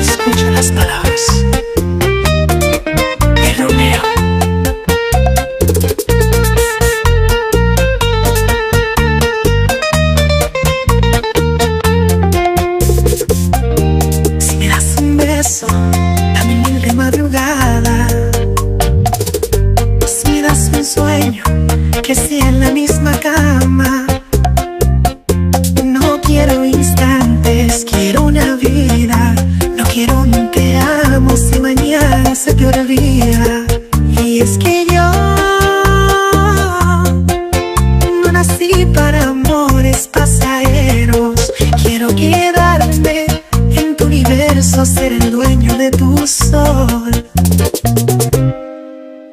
Escucha las palabras ser el dueño de tu sol.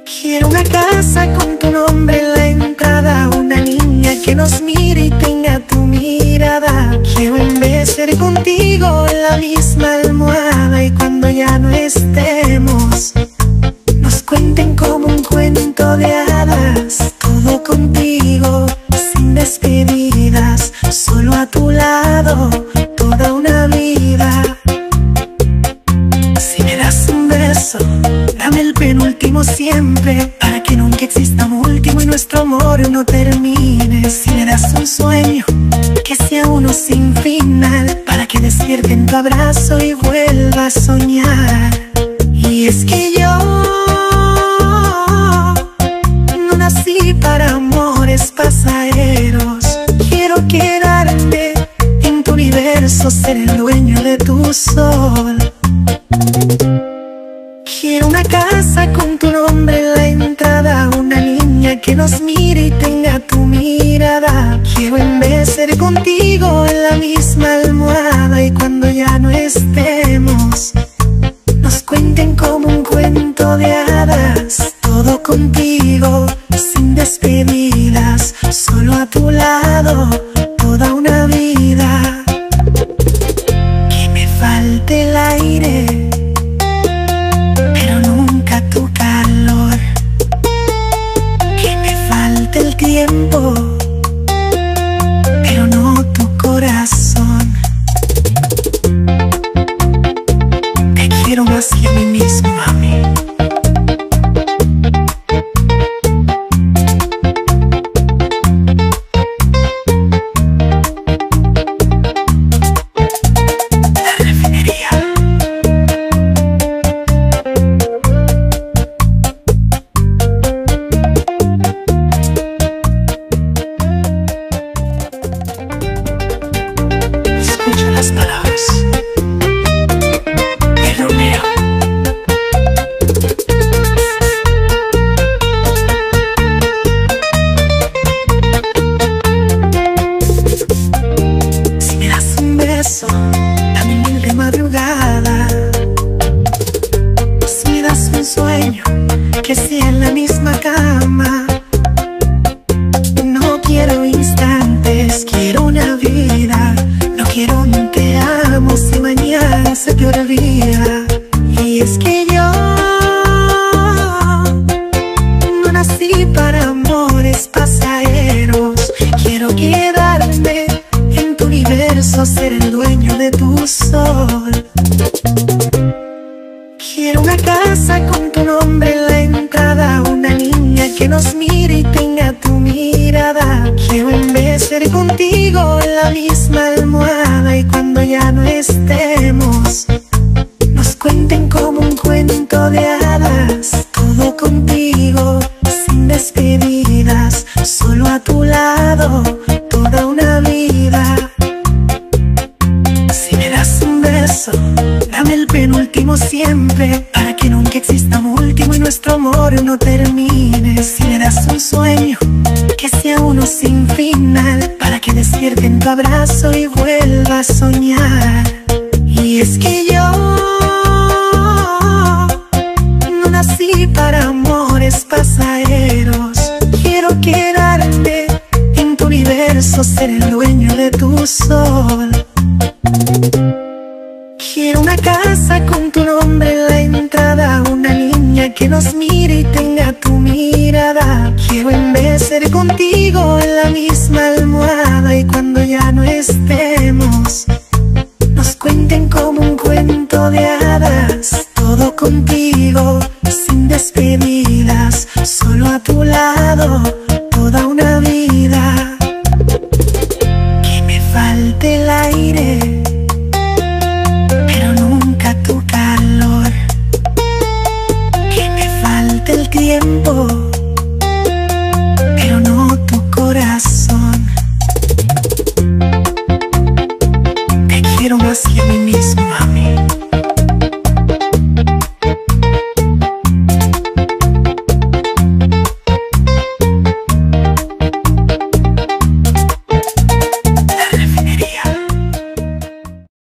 Quiero una casa con tu nombre en la entrada, una niña que nos mire y tenga tu mirada. Quiero envejecer contigo en la misma almohada y cuando ya no estemos, penúltimo siempre Para que nunca exista un último y nuestro amor no termine. Si me das un sueño, que sea uno sin final Para que despierte en tu abrazo y vuelva a soñar. Y es que yo no nací para amores pasajeros. Quiero quedarte en tu universo, ser el dueño de tu sol nos mire y tenga tu mirada. Quiero envejecer contigo en la misma almohada Y cuando ya no estemos Nos cuenten como un cuento de hadas. Todo contigo, sin despedidas Solo a tu lado, un que nos mire y tenga tu mirada. Quiero envejecer contigo en la misma almohada. Y cuando ya no estemos Nos cuenten como un cuento de hadas. Todo contigo, sin despedidas. Solo a tu lado, toda una vida. Si me das un beso, dame el penúltimo siempre amor no termine. Si me das un sueño, que sea uno sin final. Para que despierte en tu abrazo y vuelva a soñar. Y es que yo no nací para amores pasajeros. Quiero quedarme en tu universo, ser el dueño de tu sol Quiero una casa con tu nombre en la entrada Una niña que nos mire y tenga tu mirada. Quiero envejecer contigo en la misma almohada Y cuando ya no estemos Nos cuenten como un cuento de hadas. Todo contigo, sin despedidas Solo a tu lado, toda una vida. Que me falte el aire.